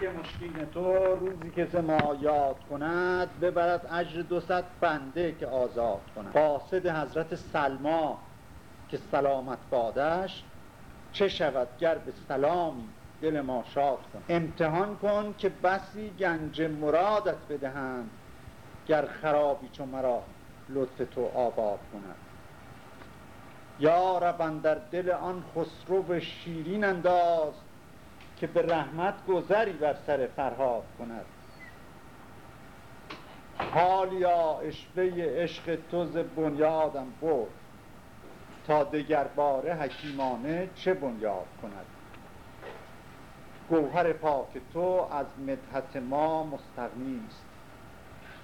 که مشکین تو روزی که ما یاد کند ببرد اجر دوصد بنده که آزاد کند. قاصد حضرت سلما که سلامت بادش چه شود گر به سلامی دل ما شاد کن امتحان کن که بسی گنج مرادت بدهند گر خرابی چون مرا لطف تو آباد کند. یا رب در دل آن خسرو شیرین انداز که به رحمت گذری بر سر فرهاد کند. حالیا اشوه عشق تو ز بنیادم برد. تا دگر باره حکیمانه چه بنیاد کند؟ گوهر پاک تو از مدحت ما مستغنی است.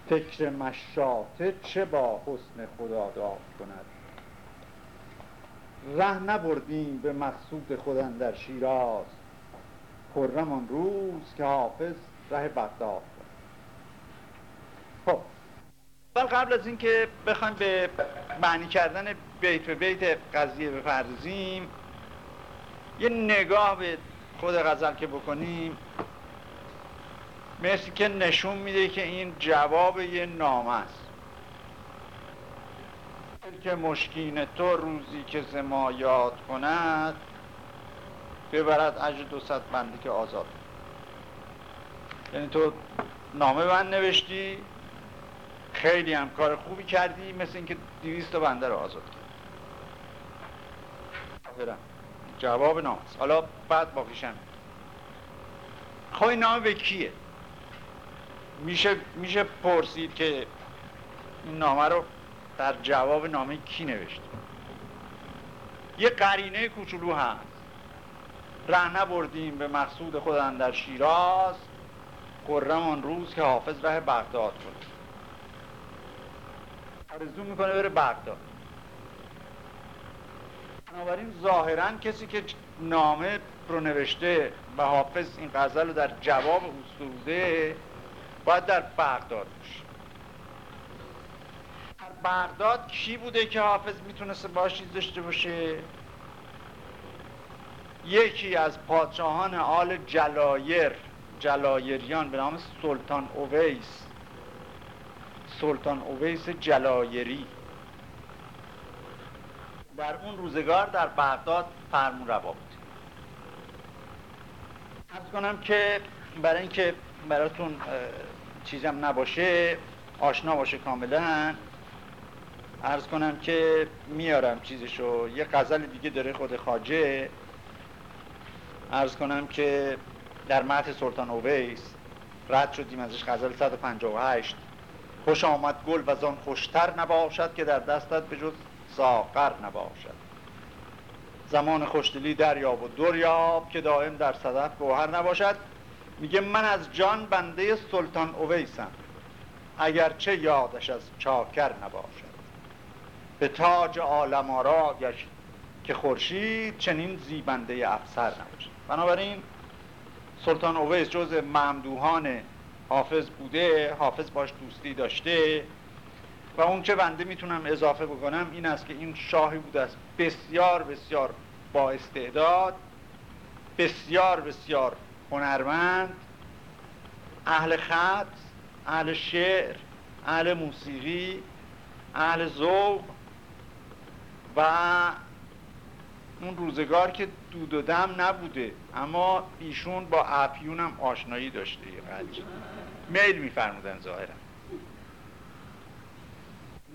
فکر مشاته چه با حسن خدا داد کند؟ ره نبردیم به مقصود خودن در شیراز. خرم آن روز که حافظ ره بغداد خب قبل از اینکه بخوایم به معنی کردن بیت به بیت قضیه بپردازیم یه نگاه به خود غزل که بکنیم. مثل که نشون میده که این جواب یه نامه است. که مشکین تو روزی که زما یاد کند ببرد اجر دو بنده که آزاد. یعنی تو نامه من نوشتی خیلی هم کار خوبی کردی مثل اینکه دیویست تا بنده رو آزاد کرد جواب نامه. حالا بعد باقیشم خب این نامه به کیه؟ میشه, میشه پرسید که این نامه رو در جواب نامه کی نوشته یه قرینه کوچولو هست. ره نبردیم به مقصود خودن در شیراز. قرم آن روز که حافظ ره بغداد کنه آرزو می‌کنه بره بغداد. بنابراین ظاهرا کسی که نامه رو نوشته و حافظ این غزل رو در جواب او باید در بغداد باشه. در بغداد کی بوده که حافظ می‌تونسته باش داشته باشه؟ یکی از پادشاهان آل جلایر جلایریان به نام سلطان اویس. سلطان اویس جلایری. در اون روزگار در بغداد فرمون روا بود. ارز کنم که برای اینکه براتون چیزم نباشه آشنا باشه کاملا ارز کنم که میارم چیزشو. یه غزل دیگه داره خود خاجه ارز کنم که در متن سلطان اویس رد شدیم ازش غزل 158 خوش آمد گل و زان خوشتر نباشد که در دستت به جز ساقر نباشد. زمان خوشدلی دریاب و دریاب که دائم در صدف گوهر نباشد. میگه من از جان بنده سلطان اویسم اگرچه یادش از چاکر نباشد. به تاج عالم آرا گشت که خورشید چنین زیبنده افسر نباشد. بنابراین سلطان اویس جز ممدوحان حافظ بوده حافظ باش دوستی داشته و اون چه بنده می‌تونم اضافه بکنم این است که این شاهی بوده است بسیار بسیار با استعداد بسیار بسیار هنرمند اهل خط اهل شعر اهل موسیقی اهل ذوق و اون روزگار که دود و دم نبوده اما ایشون با افیون هم آشنایی داشته یه میل میفرمودن ظاهرا.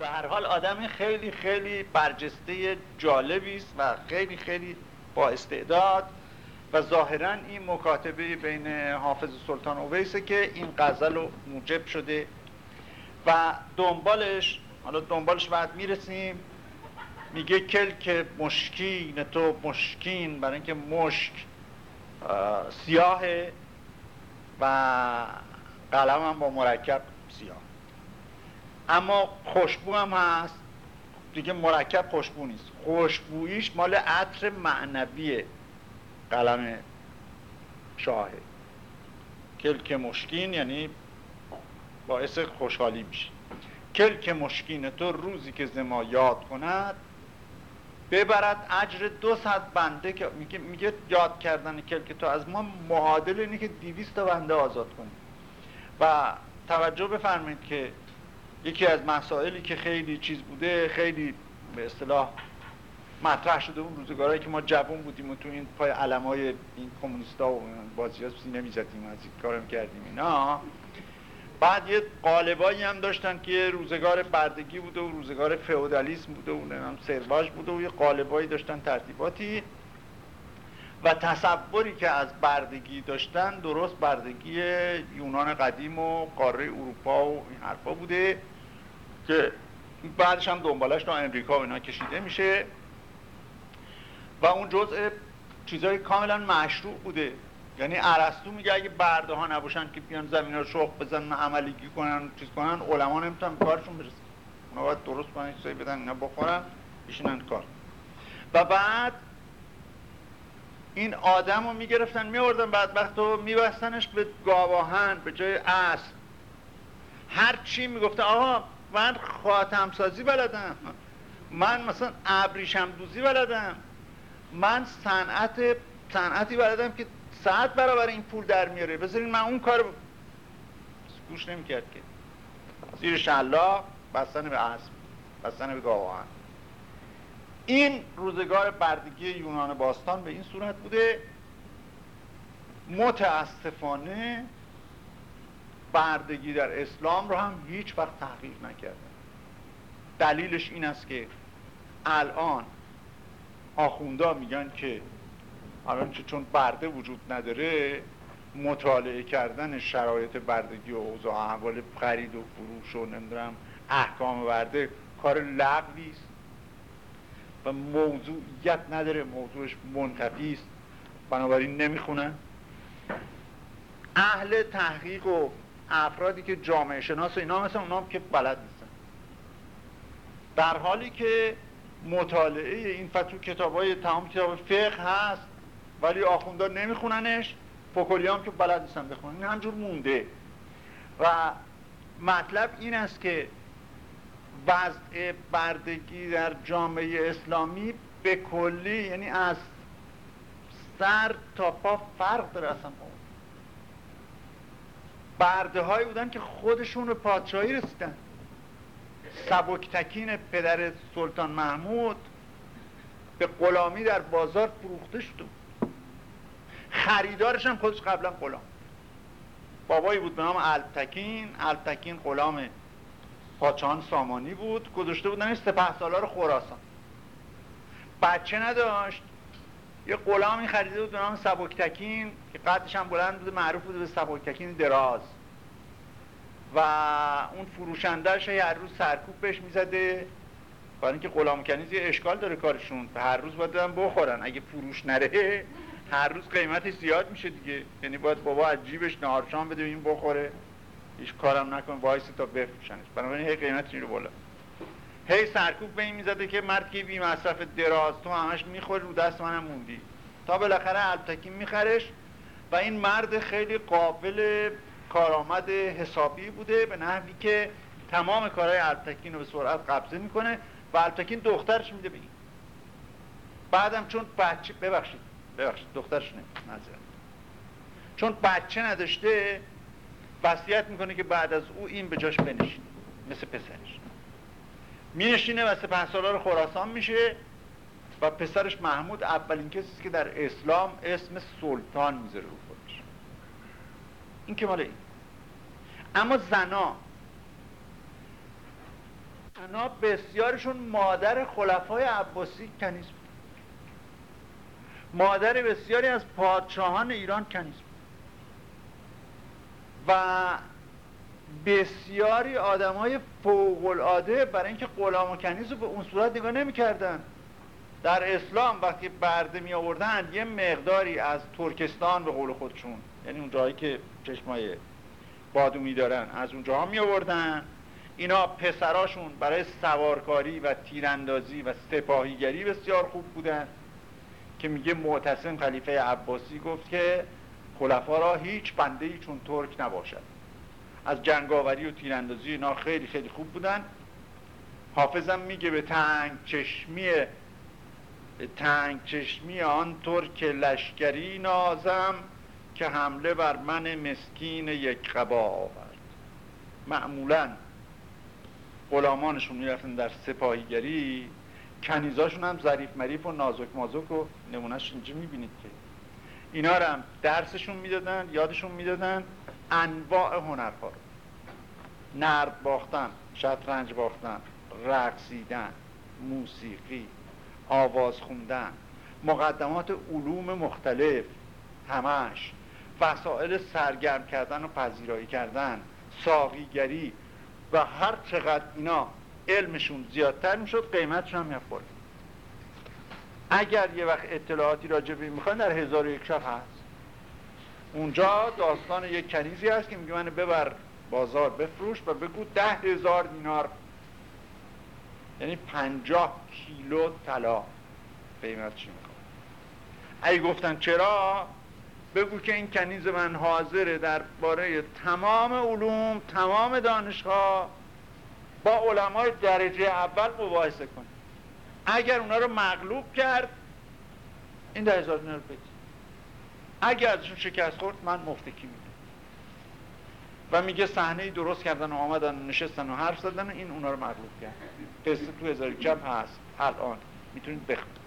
و هر حال آدم خیلی خیلی برجسته جالبی است و خیلی خیلی با استعداد و ظاهرا این مکاتبه بین حافظ سلطان اویسه که این غزل رو موجب شده و دنبالش حالا دنبالش بعد می‌رسیم. میگه کل که مشکین تو مشکین برای اینکه مشک سیاهه و قلم هم با مرکب سیاه. اما خوشبو هم هست. دیگه مرکب خوشبو نیست. خوشبوییش مال عطر معنوی قلم شاهه. کلک مشکین یعنی باعث خوشحالی میشه. کلک مشکین تو روزی که زما یاد کند ببرد اجر دو صد بنده که میگه, میگه یاد کردن تو از ما معادل اینه که دیویست تا بنده آزاد کنیم و توجه بفرمایید که یکی از مسائلی که خیلی چیز بوده خیلی به اصطلاح مطرح شده اون روزگارهایی که ما جوون بودیم و تو این پای علمای این کمونیستا و بازی ها از این کارم کردیم اینا. بعد یه قالبایی هم داشتن که روزگار بردگی بوده و روزگار فئودالیسم بوده و نمی‌دونم سرواژ بوده و یه قالبایی داشتن ترتیباتی. و تصوری که از بردگی داشتن درست بردگی یونان قدیم و قاره اروپا و این حرفا بوده که بعدش هم دنبالش تا امریکا و اینا کشیده میشه. و اون جزء چیزای کاملا مشروع بوده. یعنی عرستو میگه اگه برده ها نباشن که بیان زمین رو شخ بزنن عملیگی کنن چیز کنن علما نمی‌تونن کارشون برسن. اونا باید درست کنن چیزایی بدن اینا بخورن بشینن کار. و بعد این آدم رو می‌گرفتن میوردن بعد وقت رو میبستنش به گاواهن به جای اسب هر چی می‌گفته آقا من خاتم سازی بلدم من مثلا ابریشم دوزی بلدم من صنعت صنعتی بلدم که ساعت برابر این پول در میاره. بذارین من اون کار گوش نمی‌کرد که. زیر شلا بستن به اسب بستن به گاوان این روزگار بردگی یونان باستان به این صورت بوده. متاسفانه بردگی در اسلام رو هم هیچ وقت تحقیق نکرده. دلیلش این است که الان آخوندا میگن که الان چون برده وجود نداره مطالعه کردن شرایط بردگی و اوضاع احوال خرید و فروش و نمی‌دونم احکام برده کار لغوی است. و موضوعیت نداره موضوعش منتفی است. بنابراین نمی‌خونن اهل تحقیق و افرادی که جامعه شناس و اینا مثل اونا که بلد نیستن. در حالی که مطالعه این فتو کتاب های تمام کتاب فقه هست ولی آخوندا نمیخوننش. فکلی هم که بلد نیستن بخونن. این همجور مونده. و مطلب این است که وضع بردگی در جامعه اسلامی به کلی یعنی از سر تا پا فرق داره اصلا. برده هایی بودن که خودشون به پادشاهی رسیدن. سبکتکین پدر سلطان محمود به غلامی در بازار فروخته شد. خریدارش هم خودش قبلا غلام. بابایی بود به نام الپتکین الپتکین غلام پاچان سامانی بود. گذاشته بودن سپه سالار خراسان. بچه نداشت. یه غلامی خریده بود به نام سبکتکین که قدش هم بلند بود معروف بود به سبکتکین دراز. و اون فروشندهش هر روز سرکوفت بهش می‌زده. برای اینکه غلام کنیز یه اشکال داره کارشون. هر روز باید بخورن. اگه فروش نره هر روز قیمتش زیاد میشه دیگه. یعنی باید بابا از جیبش نهارشان بده این بخوره. هیچ کارم نکنه وایسته تا بفروشنش. بنابراین هی قیمتش رو بالا. هی سرکوب به این می‌زده که مرد که بی مصرف دراز تو همش می‌خوری رو دست منم موندی. تا بالاخره البتکی میخرش و این مرد خیلی قابل کارآمد حسابی بوده به نحوی که تمام کارهای البتکین رو به سرعت قبضه می‌کنه و البتکین دخترش میده به این. بعدم چون بچه ببخشید. ببخشید دخترش نمیده چون بچه نداشته وصیت می‌کنه که بعد از او این به جاش بنشینه مثل پسرش. مینشینه و سپه سالار خراسان میشه و پسرش محمود اولین کسی که در اسلام اسم سلطان می‌ذاره رو خودش. این که مال این. اما زنا زنا بسیارشون مادر خلفای عباسی کنیز مادر بسیاری از پادشاهان ایران کنیز بود. و بسیاری آدم های فوق العاده برای اینکه غلام و کنیز رو به اون صورت نگاه نمی‌کردن. در اسلام وقتی برده می آوردن یه مقداری از ترکستان به قول خودشون یعنی اون جایی که چشمای بادومی دارن از اونجاها می آوردن اینا پسراشون برای سوارکاری و تیراندازی و سپاهیگری بسیار خوب بودن. که میگه معتصم خلیفه عباسی گفت که خلفا را هیچ بنده ای چون ترک نباشد. از جنگاوری و تیراندازی اینا خیلی خیلی خوب بودن. حافظم میگه به تنگ چشمی تنگ چشمی آن ترک لشکری نازم که حمله بر من مسکین یک قبا آورد. معمولا غلامانشون می‌رفتن در سپاهیگری. کنیزاشون هم ظریف مریف و نازک مازک و نمونهش اینجا می‌بینید که اینا رو هم درسشون می‌دادن یادشون می‌دادن. انواع هنرها رو. نرد باختن شطرنج باختن رقصیدن موسیقی آواز خوندن مقدمات علوم مختلف همش وسایل سرگرم کردن و پذیرایی کردن ساقیگری و هر چقدر اینا علمشون زیادتر می‌شد قیمتشون هم میفت اگر یه وقت اطلاعاتی راجع به می‌خوان در هزار و یک شب هست. اونجا داستان یک کنیزی هست که میگه من ببر بازار بفروش و بگو ده هزار دینار. یعنی پنجاه کیلو طلا. قیمت چی اگه گفتن چرا؟ بگو که این کنیز من حاضره در باره تمام علوم تمام دانشها. با علمای درجه اول مباحثه کنه اگر اونا رو مغلوب کرد این ده هزار دینار بدید اگر ازشون شکست خورد من مفتکی میدم. و میگه صحنه درست کردن و آمدن نشستن و حرف زدن و این اونا رو مغلوب کرد. قصه تو هزار جب هست. الان. می‌تونید بخونید.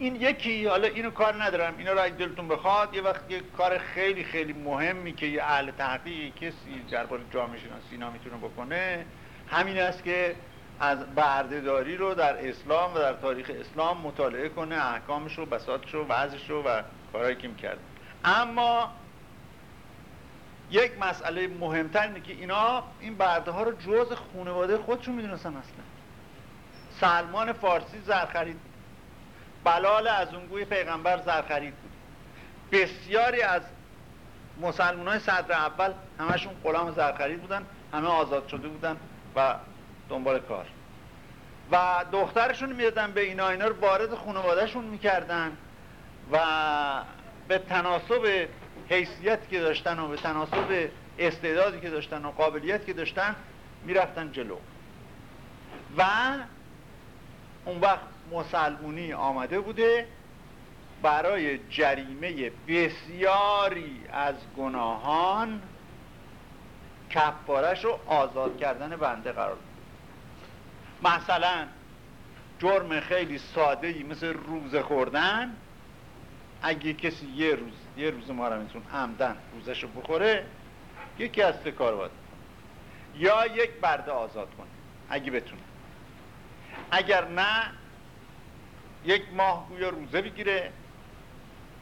این یکی حالا اینو کار ندارم. اینا رو اگه دلتون بخواد یه وقت یه کار خیلی خیلی مهمی که یه اهل تحقیق کسی درباره جامعه شناسی اینا می‌تونه بکنه همین است که از بردهداری رو در اسلام و در تاریخ اسلام مطالعه کنه احکامش رو بساطش رو وضعش رو و کارهایی که می‌کرد اما یک مسئله مهمتر اینه که اینا این برده ها رو جز خانواده خودشون می‌دونستن اصلا. سلمان فارسی زرخرید بلال از اونگوی پیغمبر زرخرید بود. بسیاری از مسلمان های صدر اول همشون غلام زرخرید بودن همه آزاد شده بودن و دنبال کار. و دخترشون می‌دادن به اینا اینا رو وارد خانوادهشون می‌کردن و به تناسب حیثیتی که داشتن و به تناسب استعدادی که داشتن و قابلیت که داشتن می‌رفتن جلو. و اون وقت مسلمونی آمده بوده برای جریمه بسیاری از گناهان کفارش رو آزاد کردن بنده قرار مثلا جرم خیلی ساده ای مثل روزه خوردن اگه کسی یه روز یه روز ما رو میتون عمدن روزش رو بخوره یکی از کار باید یا یک برده آزاد کنه اگه بتونه. اگر نه یک ماه گویا روزه بگیره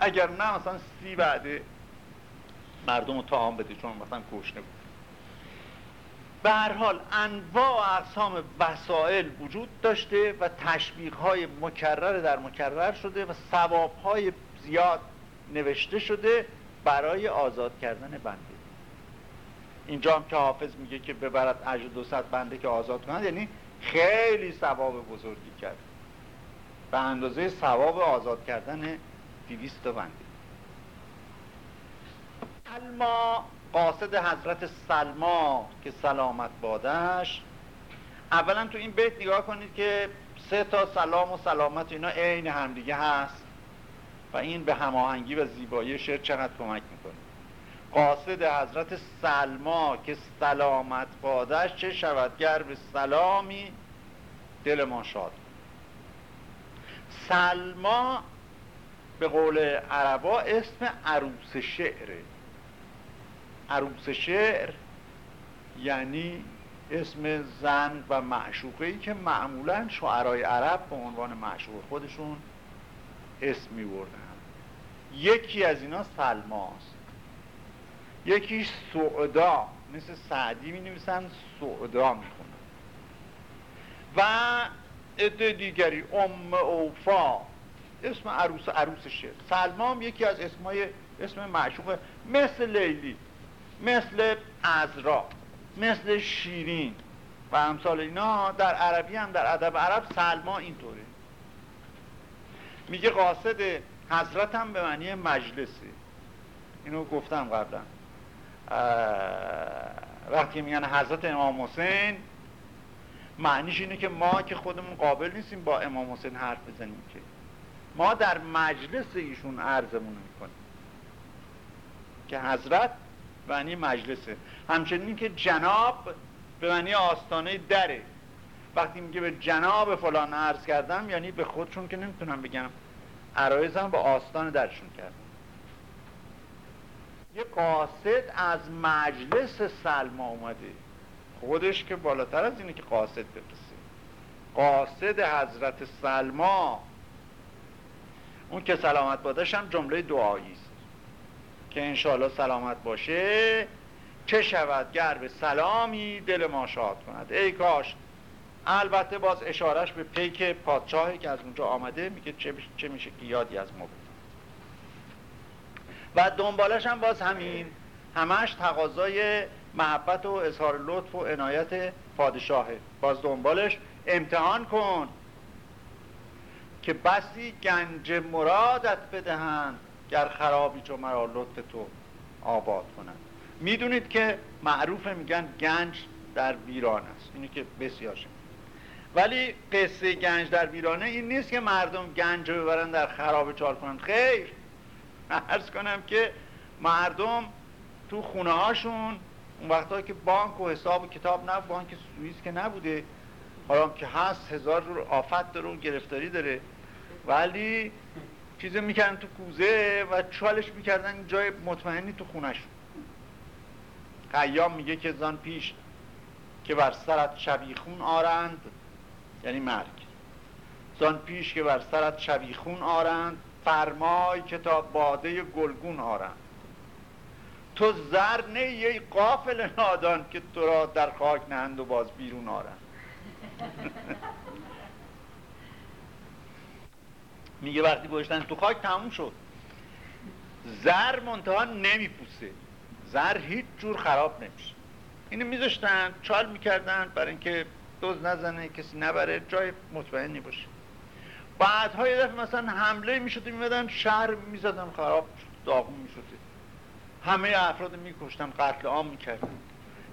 اگر نه مثلا سی بعده مردم رو تاهم بده چون مثلا کشنه بود. به هر حال انواع اقسام وسایل وجود داشته و تشبیه های مکرر در مکرر شده و ثواب های زیاد نوشته شده برای آزاد کردن بنده. اینجا هم که حافظ میگه که ببرد اجر دو بنده که آزاد کنند یعنی خیلی ثواب بزرگی کرد. به اندازه ثواب آزاد کردن دیویست بنده الما قاصد حضرت سلما که سلامت بادش اولا تو این بیت نگاه کنید که سه تا سلام و سلامت اینا عین همدیگه هست و این به هماهنگی و زیبایی شعر چقدر کمک می‌کنه. قاصد حضرت سلما که سلامت بادش چه شود گر به سلامی دل ما شاد سلما به قول عربا اسم عروس شعره عروس شعر یعنی اسم زن و معشوقه که معمولا شعرهای عرب به عنوان معشوق خودشون اسم می بردن یکی از اینا سلماست. یکیش سعدا مثل سعدی می نویسن سعدا می خونن و عده دیگری ام اوفا اسم عروس عروس شعر سلمام یکی از اسمای اسم معشوق مثل لیلی مثل ازرا مثل شیرین. و امثال اینا در عربی هم در ادب عرب سلما اینطوره. میگه قاصد هم به معنی مجلسی اینو گفتم قبلا. وقتی میگن حضرت امام حسین معنیش اینه که ما که خودمون قابل نیستیم با امام حسین حرف بزنیم که. ما در مجلس ایشون عرضمون می‌کنیم. که حضرت معنی مجلسه. همچنین که جناب به معنی آستانه دره. وقتی میگه به جناب فلان عرض کردم یعنی به خودشون که نمی‌تونم بگم. عرایزم به آستان درشون کردم یه قاصد از مجلس سلما اومده خودش که بالاتر از اینه که قاصد بفرسته قاصد حضرت سلما. اون که سلامت بادش هم جمله دعایی است. که انشاءالله سلامت باشه چه شود گر سلامی دل ما شاد کند؟ ای کاش. البته باز اشارش به پیک پادشاهی که از اونجا آمده میگه چه, چه میشه که یادی از ما و دنبالش هم باز همین. همش تقاضای محبت و اظهار لطف و عنایت پادشاهه. باز دنبالش امتحان کن که بسی گنج مرادت بدهند گر خرابی چو مرا لطف تو آباد کنند. می‌دونید که معروف میگن گنج در ویران است. اینی که بسیار شد ولی قصه گنج در ویرانه این نیست که مردم گنج رو ببرن در خراب چال کنند. خیر. ارز کنم که مردم تو خونه هاشون اون وقتا که بانک و حساب و کتاب نه بانک سوئیس که نبوده حالا که هست هزار رو آفت داره و گرفتاری داره. ولی چیز می‌کردن تو کوزه و چالش می‌کردن جای مطمئنی تو خونهشون. قیام میگه که زان پیش که بر سرت شبیخون آرند یعنی مرگ. زان پیش که بر سرت شبیخون آرند فرمای که تا باده گلگون آرند. تو زر نه یه قافل نادان که تو را در خاک نهند و باز بیرون آرند. میگه وقتی گوشتن تو خاک تموم شد. زر منتها نمیپوسه. زر هیچ جور خراب نمیشه. اینو میذاشتن چال می‌کردن برای اینکه دوز نزنه کسی نبره جای مطمئنی باشه. بعدها یه دفعه مثلا حمله می‌شده میمدن شهر می‌زدن خراب داغون می‌شده همه افراد میکشتن قتل عام می‌کردن.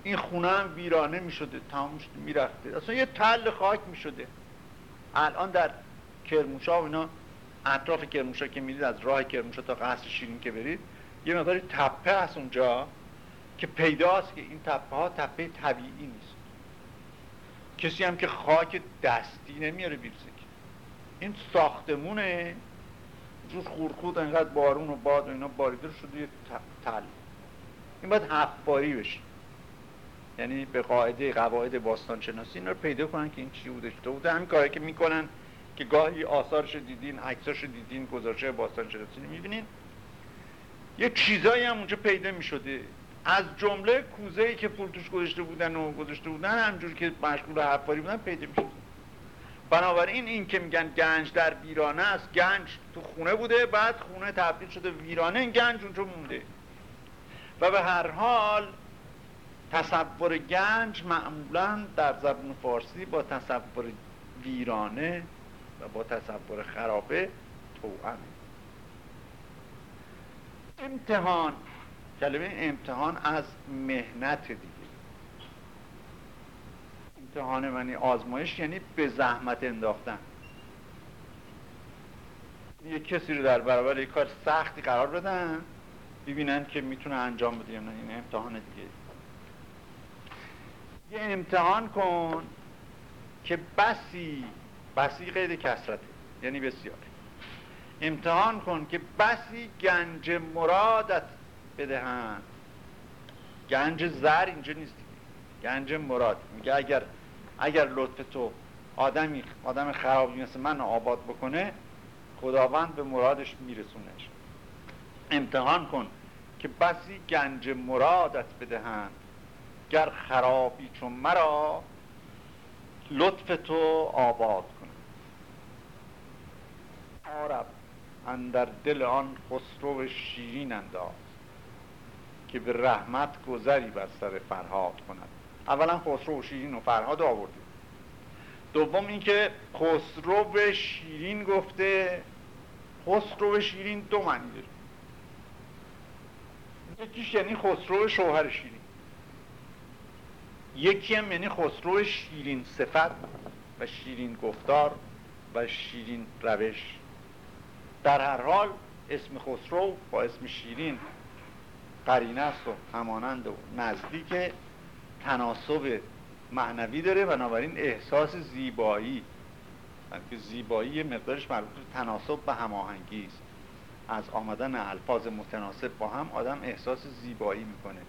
این خونه هم ویرانه می‌شده تمام شده می‌رفته. اصلا یه تل خاک می‌شده الان در کرموشا و اینا اطراف کرموشا که میرید از راه کرموشا تا قصر شیرین که برید یه مقداری تپه هست اونجا که پیداست که این تپه ها تپه طبیعی نیست. کسی هم که خاک دستی نمیاره بیرزه این ساختمونه جوز خورخود انقدر بارون و باد و اینا باریده شده یه تل. این باید هفت باری بشه. یعنی به قاعده قواعد باستان شناسی این رو پیدا کنن که این چی بوده شده بوده همین کاری که می‌کنن که گاهی آثارش دیدین عکساش دیدین گذاشته باستان شناسی می‌بینین. یه چیزایی هم اونجا پیدا می‌شده. از جمله کوزه ای که پول توش گذاشته بودن و گذاشته بودن همجور که مشغول حفاری بودن پیدا می‌شده بنابراین این که میگن گنج در ویرانه است گنج تو خونه بوده بعد خونه تبدیل شده ویرانه این گنج اونجا مونده. و به هر حال تصور گنج معمولا در زبان فارسی با تصور ویرانه و با تصور خرابه توأمه. امتحان کلمه امتحان از مهنت دیگه. امتحان منی آزمایش یعنی به زحمت انداختن. یه کسی رو در برابر یک کار سختی قرار بدن ببینن که می‌تونه انجام بده نه. این امتحان دیگه. یه امتحان کن که بسی بسی قید کسرته یعنی بسیار. امتحان کن که بسی گنج مرادت بدهند گنج زر اینجا نیست. گنج مراد. میگه اگر اگر لطف تو آدمی آدم خرابی مثل من آباد بکنه خداوند به مرادش میرسونش. امتحان کن که بسی گنج مرادت بدهند. گر خرابی چون مرا لطف تو آباد کن. آرب اندر دل آن خسرو شیرین انداز که به رحمت گذری بر سر فرهاد کند. اولا خسرو و شیرین و فرهاد آورده. دوم اینکه خسرو به شیرین گفته خسرو به شیرین دو معنی داره. یکیش یعنی خسرو شوهر شیرین. یکی هم یعنی خسرو شیرین صفت و شیرین گفتار و شیرین روش. در هر حال اسم خسرو با اسم شیرین قرینه است و همانند و نزدیک تناسب معنوی داره بنابراین احساس زیبایی. که زیبایی مقدارش مربوط به تناسب و هماهنگی است. از آمدن الفاظ متناسب با هم آدم احساس زیبایی می‌کنه.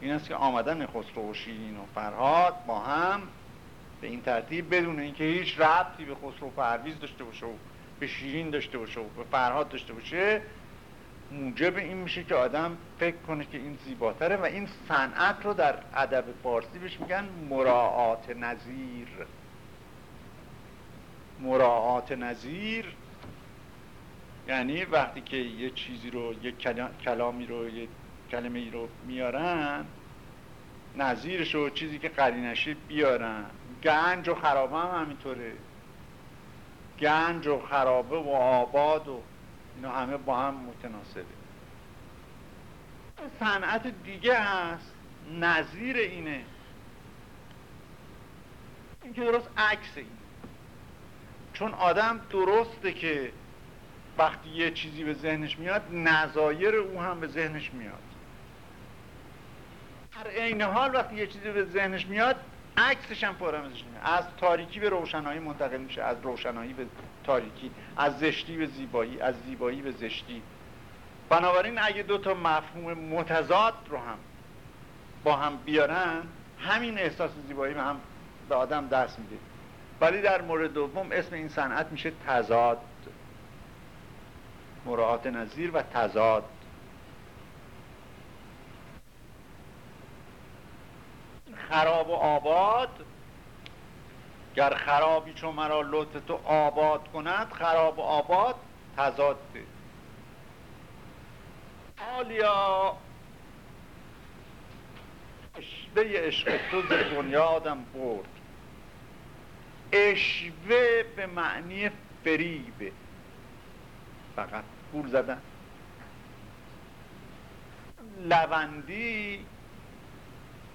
این است که آمدن خسرو و شیرین و فرهاد با هم به این ترتیب بدون اینکه هیچ ربطی به خسرو پرویز داشته باشه و به شیرین داشته باشه و به فرهاد داشته باشه موجب این میشه که آدم فکر کنه که این زیباتره و این صنعت رو در ادب فارسی بهش میگن مراعات نظیر. مراعات نظیر یعنی وقتی که یه چیزی رو یه کلامی رو یه کلمه ای رو میارن نظیرش رو چیزی که قرینشه بیارن. گنج و خرابه هم همینطوره. گنج و خرابه و آباد و اینا همه با هم متناسبه. صنعت دیگه هست. نظیر اینه. این که درست عکس این. چون آدم درسته که وقتی یه چیزی به ذهنش میاد نظایر او هم به ذهنش میاد. در عین حال وقتی یه چیزی به ذهنش میاد عکسش هم پرامزش میاد. از تاریکی به روشنایی منتقل میشه از روشنایی به تاریکی از زشتی به زیبایی از زیبایی به زشتی. بنابراین اگه دو تا مفهوم متضاد رو هم با هم بیارن همین احساس زیبایی هم به آدم دست میده. ولی در مورد دوم اسم این صنعت میشه تضاد. مراعات نظیر و تضاد. خراب و آباد گر خرابی چون مرا لطف تو آباد کند خراب و آباد تضاد حالیا اشوه عشق تو ز بنیادم برد. اشوه به معنی فریبه فقط گول زدن لوندی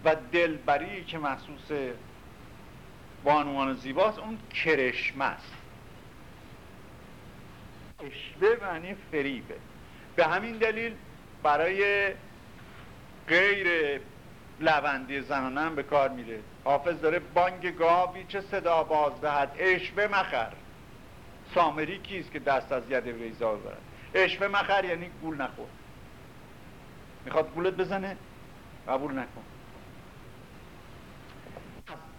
و دلبری که محسوس بانوان زیباست اون کرشمه است. اشوه معنی فریبه. به همین دلیل برای غیر لوندی زنانه هم به کار میره. حافظ داره بانگ گاوی چه صدا باز دهد. اشوه مخر. سامری کیست که دست از ید ریزا برد اشوه مخر یعنی گول نخور. می‌خواد گولت بزنه؟ قبول نکن.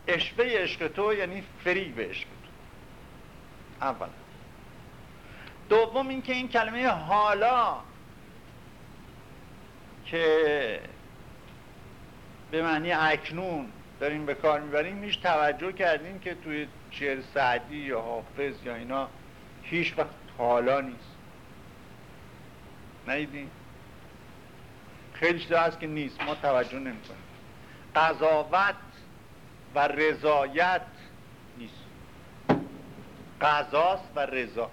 اشوه عشق تو یعنی فریب عشق تو. اول دوم اینکه این کلمه حالا که به معنی اکنون داریم به کار می‌بریم میش توجه کردیم که توی شعر سعدی یا حافظ یا اینا هیچ وقت حالا نیست. نیدین خیلی چیزا هست که نیست. ما توجه نمی کنیم قضاوت و رضایت نیست. قضاست و رضا.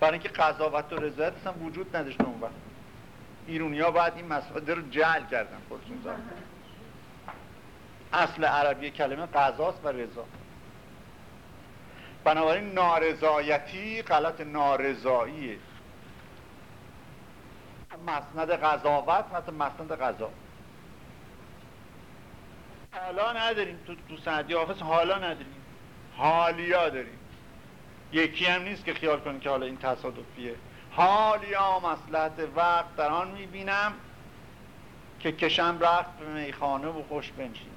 برای اینکه قضاوت و رضایت اصلا وجود نداشته اون وقت. ایرونی ها باید این مسئله رو جعل کردن خودشون زن اصل عربی کلمه قضاست و رضا. بنابراین نارضایتی غلط نارضاییه. مسند قضاوت مثل مسند قضا. حالا نداریم تو, تو سعدی حافظ حالا نداریم. حالیا داریم. یکی هم نیست که خیال کنید که حالا این تصادفیه. حالیا مسلحت وقت در آن می‌بینم که کشم رفت به میخانه و خوش بنشینم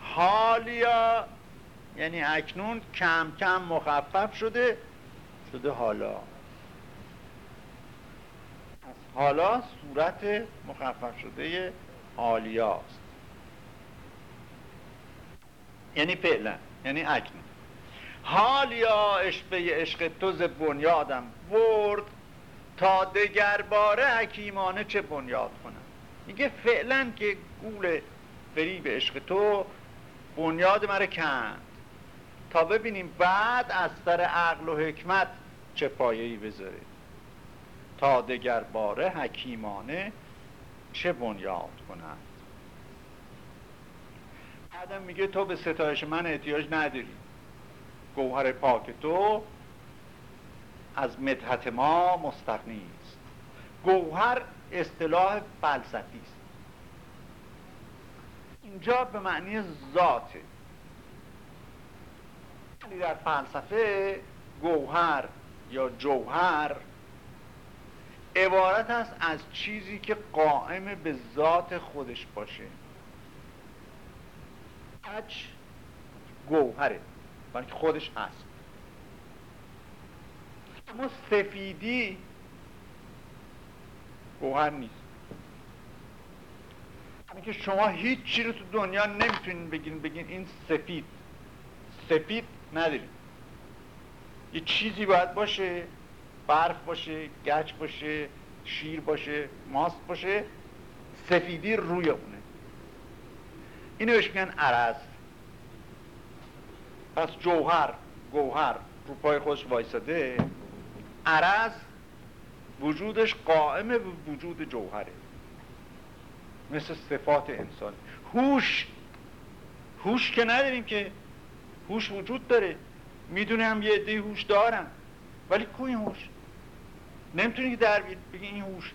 حالیا یعنی اکنون کم کم مخفف شده شده حالا. حالا صورت مخفف شده حالیاست یعنی فعلا یعنی اکنون حالیا عشق عشق تو ز بنیادم برد تا دگر باره حکیمانه چه بنیاد کنم؟ میگه فعلا که گول فریب عشق تو بنیاد مرا کند. تا ببینیم بعد از سر عقل و حکمت چه پایه‌ای بذاره. تا دگر باره حکیمانه چه بنیاد کند بعدم میگه تو به ستایش من احتیاج نداری. گوهر پاک تو از مدحت ما مستقنی است. گوهر اصطلاح فلسفی است. اینجا به معنی ذاته در فلسفه گوهر یا جوهر عبارت است از چیزی که قائم به ذات خودش باشه. اج گوهره بلکه خودش هست. اما سفیدی گوهر نیست. یعنی که شما هیچ چی رو تو دنیا نمی‌تونین بگین بگین این سفید. سفید نداریم یه چیزی باید باشه برف باشه گچ باشه شیر باشه ماست باشه سفیدی روی اونه. اینو بهش میگن عرض. پس جوهر گوهر رو پای خودش وایساده. عرض وجودش قائم به وجود جوهره. مثل صفات انسان. هوش. هوش که نداریم که هوش وجود داره. می‌دونم یه عده هوش دارم ولی کو این هوش؟ نمی‌تونی که در بگی این هوش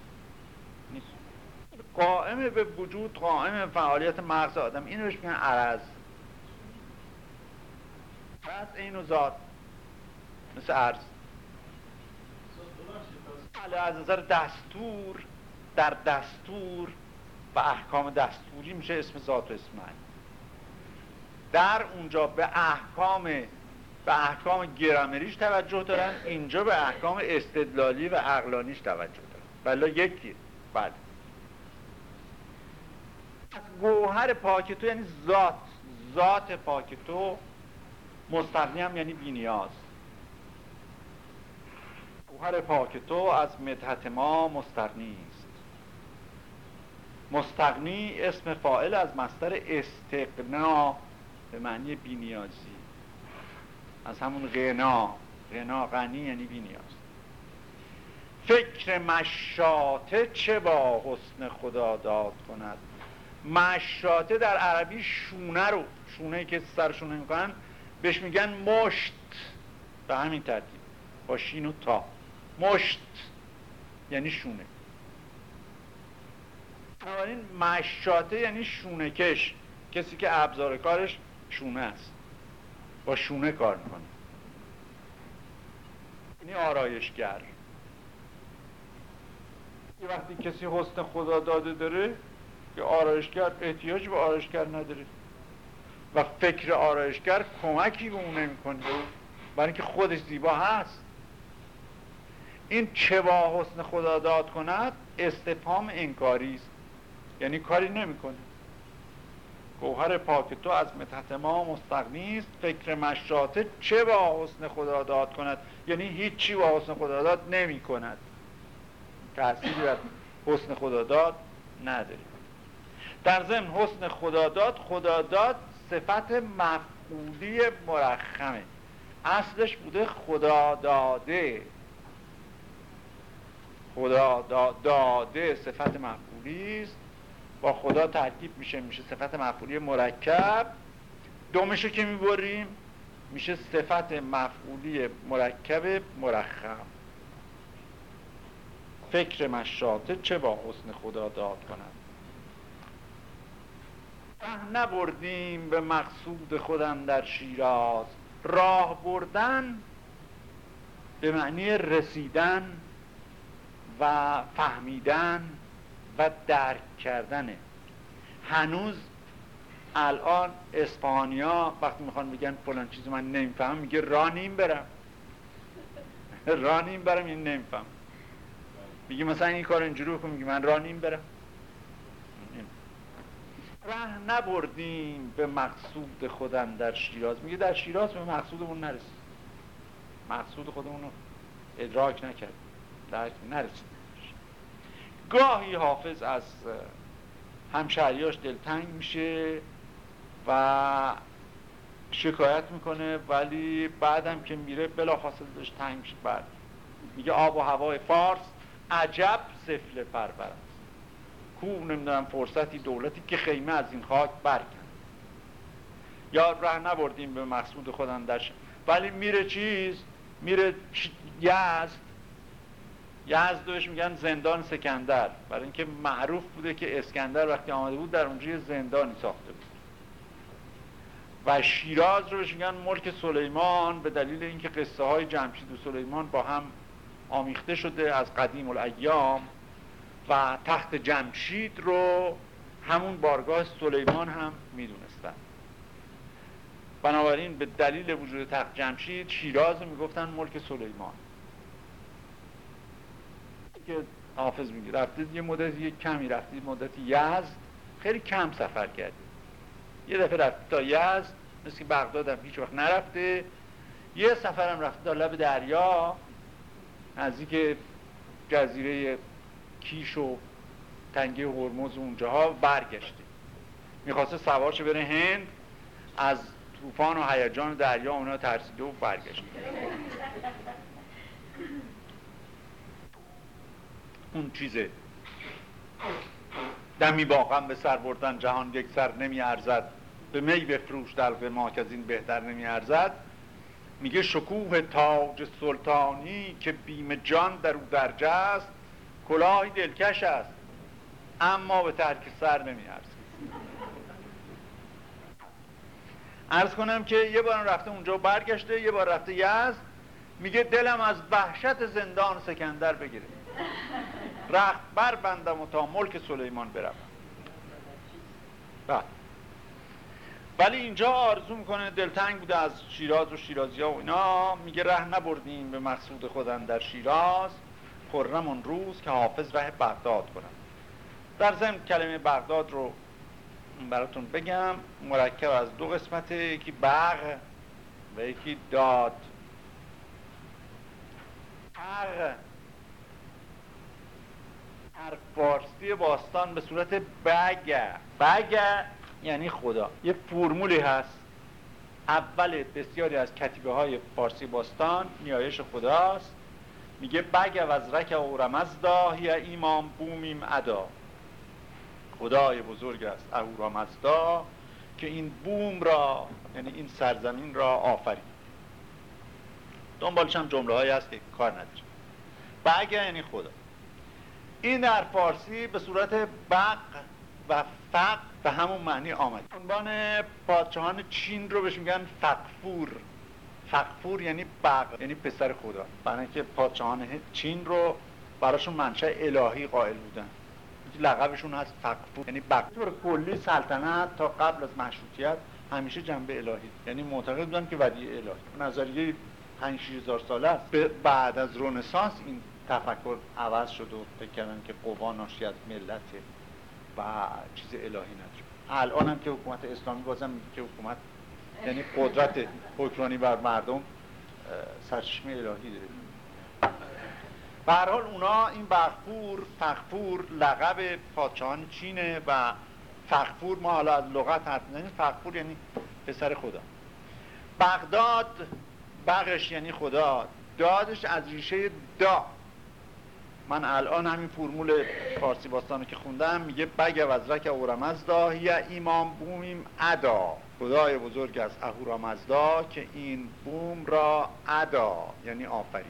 قائم به وجود قائم فعالیت مغز آدم. اینو بهش میگن عرض. پس اینو ذات. مثل عرض. بله از نظر دستور در دستور و احکام دستوری میشه اسم ذات و اسم در اونجا به احکام به احکام گرامریش توجه دارن اینجا به احکام استدلالی و عقلانیش توجه دارن. بلا یکی. بله. گوهر پاک تو یعنی ذات. ذات پاک تو مستقنی هم یعنی بینیاز گوهر پاک تو از مدحت ما مستقنی است. مستقنی اسم فائل از مستر استقنا به معنی بینیازی از همون غنا. غنا غنی یعنی بینیاز فکر مشاته چه با حسن خدا داد کند؟ مشاته در عربی شونه رو شونه که سرشونه می‌کنن بهش میگن مشت. به همین ترتیب. با شین و تا. مشت. یعنی شونه. بنابراین مشاته یعنی شونه کش. کسی که ابزار کارش شونه است. با شونه کار می‌کنه. یعنی آرایشگر. یه وقتی کسی حسن خدا داده داره که آرایشگر احتیاج به آرایشگر نداره. و فکر آرایشگر کمکی به اون نمی‌کنه. برای اینکه خودش زیبا هست. این چه با حسن خدا داد کند استفهام انکاری است. یعنی کاری نمی‌کنه. گوهر پاک تو از متحت ما مستقنی است. فکر مشاته چه با حسن خدا داد کند؟ یعنی هیچی با حسن خدا داد نمی کند تأثیری حسن خدا داد نداره. در ضمن حسن خدا داد خدا داد صفت مفعولی مرخمه. اصلش بوده خدا داده خدا داده صفت مفعولی است. با خدا ترکیب میشه میشه صفت مفعولی مرکب. دومشو که می‌بریم میشه صفت مفعولی مرکب مرخم. فکر مشاته چه با حسن خدا داد کند ره نبردیم به مقصود خودم در شیراز. راه بردن به معنی رسیدن و فهمیدن و درک کردنه هنوز الان اسپانیا وقتی می‌خوان بگن فلان چیزی من نمیفهم میگه رانیم برم. رانیم برم این نمیفهم میگه مثلا این کار اینجوری بکن میگه من رانیم برم. ره نبردیم به مقصود خودم در شیراز. میگه در شیراز به مقصودمون نرسید. مقصود خودمون رو ادراک نکرد درک نرسید. گاهی حافظ از همشهریاش دلتنگ میشه و شکایت می‌کنه ولی بعدم که میره بلافاصله داشت تنگ میشه. بعد میگه آب و هوای فارس عجب سفل پرور است کو نمی‌دونم فرصتی دولتی که خیمه از این خاک برکن. یا ره نبردیم به مقصود خودم درش ولی میره چیز؟ میره یزد. یزد بهش میگن زندان سکندر. برای اینکه معروف بوده که اسکندر وقتی آمده بود در اونجا یه زندانی ساخته بود. و شیراز رو بهش میگن ملک سلیمان به دلیل اینکه قصه های جمشید و سلیمان با هم آمیخته شده از قدیم الایام. و تخت جمشید رو همون بارگاه سلیمان هم می‌دونستن. بنابراین به دلیل وجود تخت جمشید شیراز رو می‌گفتن ملک سلیمان. که حافظ میگه رفتید یه مدت یه کمی رفتید مدت یزد خیلی کم سفر کردید. یه دفعه رفت تا یزد مثل که بغداد هم هیچ وقت نرفته. یه سفرم رفته تا لب دریا نزدیک جزیره کیش و تنگه هرمز اونجاها برگشته. می‌خواسته سوارش بره هند از طوفان و هیجان دریا اونا ترسیده و برگشته. اون چیزه. دمی با به سر بردن جهان یک سر نمی ارزد به می بفروش دلق ما که از این بهتر نمی ارزد میگه شکوه تاج سلطانی که بیم جان در او درجه است. کلاهی دلکش است. اما به ترک سر نمی ارزد ارز کنم که یه بار رفته اونجا برگشته یه بار رفته یزد. میگه دلم از وحشت زندان سکندر بگیره. رخت بر بندم و تا ملک سلیمان برم. بله. ولی اینجا آرزو می‌کنه دلتنگ بوده از شیراز و شیرازی ها و اینا. میگه ره نبردیم به مقصود خودم در شیراز. خرم اون روز که حافظ ره بغداد کنم در ضمن کلمه بغداد رو براتون بگم مرکب از دو قسمت یکی بغ و یکی داد. بغ در فارسی باستان به صورت بگ بگ یعنی خدا. یه فرمولی هست. اول بسیاری از کتیبه های فارسی باستان نیایش خداست. میگه بگ و از رک و رمزدا یا ایمان بومیم ادا. خدای بزرگ است اهورامزدا که این بوم را یعنی این سرزمین را آفرید. دنبالش هم جمله هایی هست که کار نداره بگ یعنی خدا. این در فارسی به صورت بق و فق به همون معنی آمد عنوان پادشاهان چین رو بهش میگن فقفور. فقفور یعنی بق یعنی پسر خدا. برای که پادشاهان چین رو براشون منشأ الهی قائل بودن. لقبشون هست فقفور یعنی بق طور کلی سلطنت تا قبل از مشروطیت همیشه جنبه الهی. یعنی معتقد بودن که ودیعه الهی. نظریه 5 هزار ساله است. بعد از رنسانس این تفکر عوض شد و فکر کردن که قوا ناشی از ملت و چیز الهی نداره الان هم که حکومت اسلامی بازم که حکومت یعنی قدرت حکمرانی بر مردم سرچشمه الهی داره به حال اونا این بغفور فخفور لقب پادشاهان چینه و فخفور ما حالا از لغت حرف می‌زنیم فخفور یعنی پسر خدا. بغداد بغش یعنی خدا. دادش از ریشه دا. من الان همین فرمول فارسی باستان که خوندم میگه بگ وزرک اورامزدا یا ایمان بومیم ادا. خدای بزرگ از اهورامزدا که این بوم را ادا یعنی آفرید.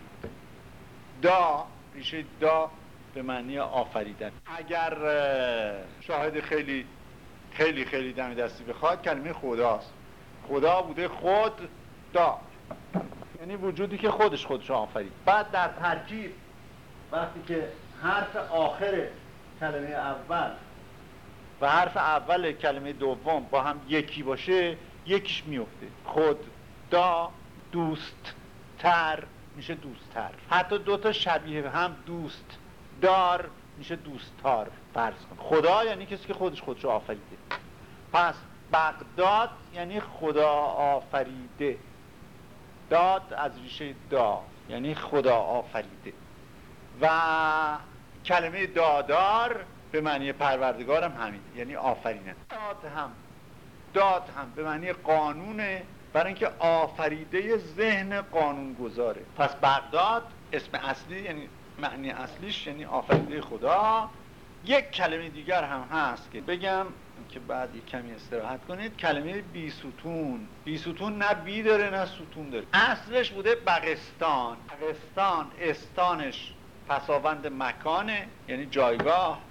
دا ریشه دا به معنی آفریدن. اگر شاهد خیلی خیلی خیلی دم دستی بخواد کلمه خداست. خدا بوده خود دا. یعنی وجودی که خودش خودش آفرید. بعد در ترکیب وقتی که حرف آخر کلمه اول و حرف اول کلمه دوم با هم یکی باشه یکیش میفته. خود دا دوست تر میشه دوستتر. حتی دوتا شبیه هم دوست دار میشه دوستتار. فرض کن. خدا یعنی کسی که خودش خودشو آفریده. پس بغداد یعنی خدا آفریده. داد از ریشه دا یعنی خدا آفریده. و کلمه دادار به معنی پروردگار هم همین یعنی آفرینه داد هم. داد هم به معنی قانونه برای اینکه آفریده ذهن قانون گذاره پس بغداد اسم اصلی یعنی معنی اصلیش یعنی آفریده خدا. یک کلمه دیگر هم هست که بگم که بعد یک کمی استراحت کنید. کلمه بی ستون بی ستون نه بی داره نه ستون داره. اصلش بوده بغستان. بغستان استانش. پساوند مکانه یعنی جایگاه.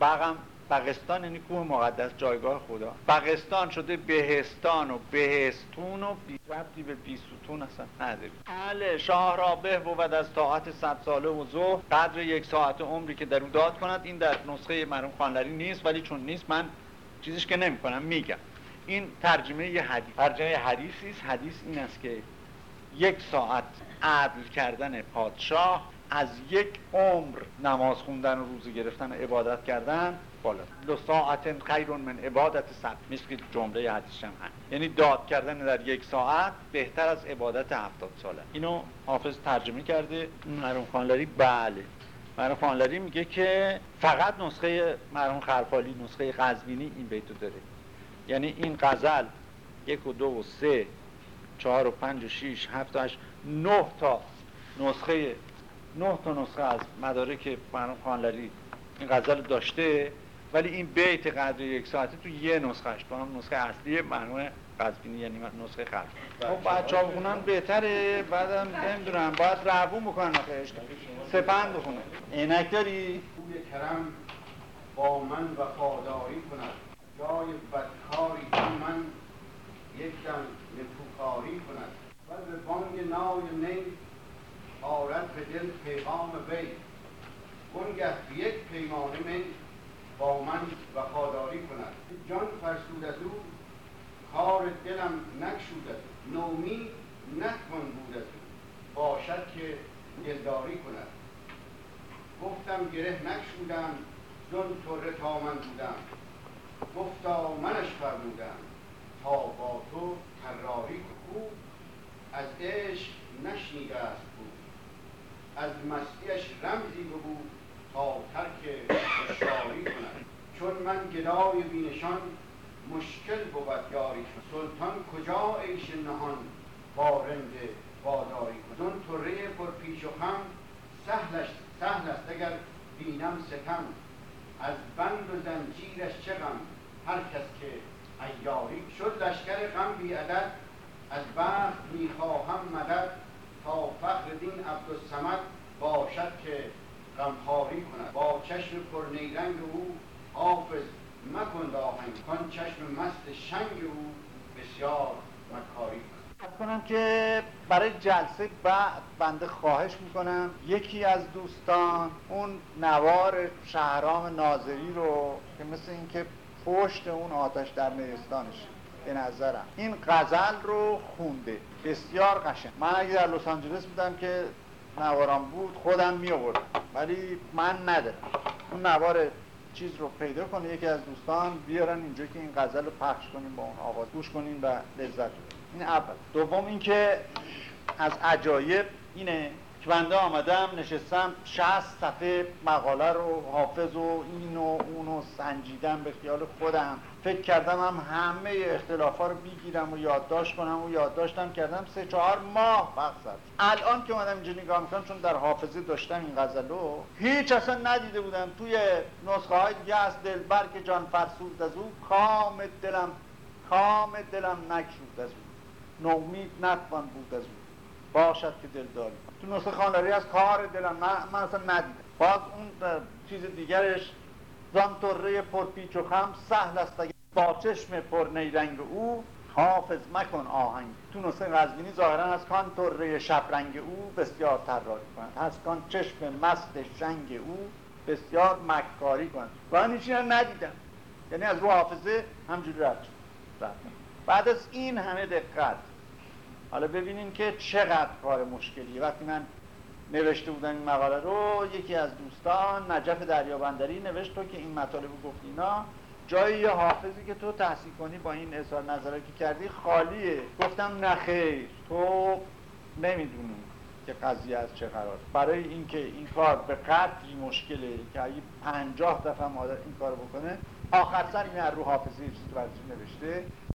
بغم بغستان یعنی کوه مقدس جایگاه خدا. بغستان شده بهستان و بهستون و بی ربطی به بی ستون اصلا نداری بله شاه را به بود از طاعت صد ساله و زه قدر یک ساعت عمری که در او داد کند. این در نسخه مرحوم خانلری نیست ولی چون نیست من چیزش که نمی کنم میگم. این ترجمه یه حدیث ترجمه حدیثی است. حدیث این است که یک ساعت عدل کردن پادشاه از یک عمر نماز خوندن و روزه گرفتن و عبادت کردن بالا. لو ساعت خیر من عبادت صد. مثل جمله حدیث هم یعنی داد کردن در یک ساعت بهتر از عبادت هفتاد ساله. اینو حافظ ترجمه کرده. مرحوم خانلری بله. مرحوم خانلری میگه که فقط نسخه مرحوم خرفالی نسخه قزوینی این بیتو داره. یعنی این غزل یک و دو و سه چهار و پنج و شیش هفت و هشت نه تا نسخه نه تا نسخه از مدارک مرحوم خانلری این غزل داشته ولی این بیت قدر یک ساعته تو یه نسخهش تو هم نسخه اصلی مرحوم قزوینی یعنی نسخه خلق خب بچه ها بخونن بهتره بعدم نمی‌دونم باید روون بکنن آخه سپند بخونن عینک داری؟ خوی کرم با من وفاداری کند. جای بدکاری من یک دم نکوکاری کند. و به بانگ نای نی آرد به دل پیغام وی. گنگه یک پیمانه می با من وفاداری کند. جان فرسود از او کار دلم نکشود از نومی نتوان بود از او. باشد که دلداری کند. گفتم گره نکشودم زن طره تا من بودم. گفتا منش فرمودم تا با تو طراری خوب از عشق نشنیده است. از مستیش رمزی بود تا ترک اشاری کند. چون من گدای بینشان مشکل بود یاری سلطان کجا عیش نهان با رند باداری کند طره پر پیش و خم سهلش سهل است اگر بینم ستم. از بند و زنجیرش چه هر کس که ایاری شد لشکر غم بی عدد از بخت می‌خواهم مدد. تا فخر دین عبدالسمد باشد که غمخواری کند. با چشم پر نیرنگ او حافظ مکن آهنگ. کن چشم مست شنگ او بسیار مکاری کنم که برای جلسه بعد بنده خواهش می‌کنم یکی از دوستان اون نوار شهرام ناظری رو که مثل اینکه پشت اون آتش در نیستانش به نظرم. این غزل رو خونده. بسیار قشنگ. من اگه در لس آنجلس بودم که نوارم بود خودم می آوردم ولی من ندارم. اون نوار چیز رو پیدا کنه یکی از دوستان بیارن اینجا که این غزل رو پخش کنیم با اون آواز گوش کنین و لذت ببرین این اول. دوم اینکه از عجایب اینه که بنده آمدم نشستم 60 صفحه مقاله رو حافظ و این و اون رو سنجیدم به خیال خودم. فکر کردم هم همه اختلافا رو بگیرم و یادداشت کنم و یادداشتم کردم سه چهار ماه وقت الان که اومدم اینجا نگاه می‌کنم چون در حافظه داشتم این غزلو هیچ اصلا ندیده بودم. توی نسخه های دیگه از دلبر که جان فرسود از او کام دلم کام دلم نکشود از او. نومید نتوان بود از او. باشد که دل داری تو نسخه خانلری از کار دلم من, من اصلا ندیدم. باز اون چیز دیگرش زان طره پرپیچ و خم سهل است اگر با چشم پر نیرنگ او حافظ مکن آهنگ. تو نسخه غزبینی ظاهرا از کان طره شبرنگ او بسیار طراحی کند. از کان چشم مست شنگ او بسیار مکاری کند. و من هیچی ندیدم. یعنی از رو حافظه همجوری رفت بعد از این همه دقت حالا ببینیم که چقدر کار مشکلیه وقتی من نوشته بودن این مقاله رو یکی از دوستان نجف دریابندری نوشت تو که این مطالب گفتی اینا. جایی یه حافظی که تو تحصیل کنی با این اظهار نظره که کردی خالیه. گفتم نخیر تو نمی‌دونی که قضیه از چه قرار برای اینکه این کار به قدری مشکله که اگه پنجاه دفعه مادر این کار بکنه آخر سر این رو حافظی چیزی نوشته؟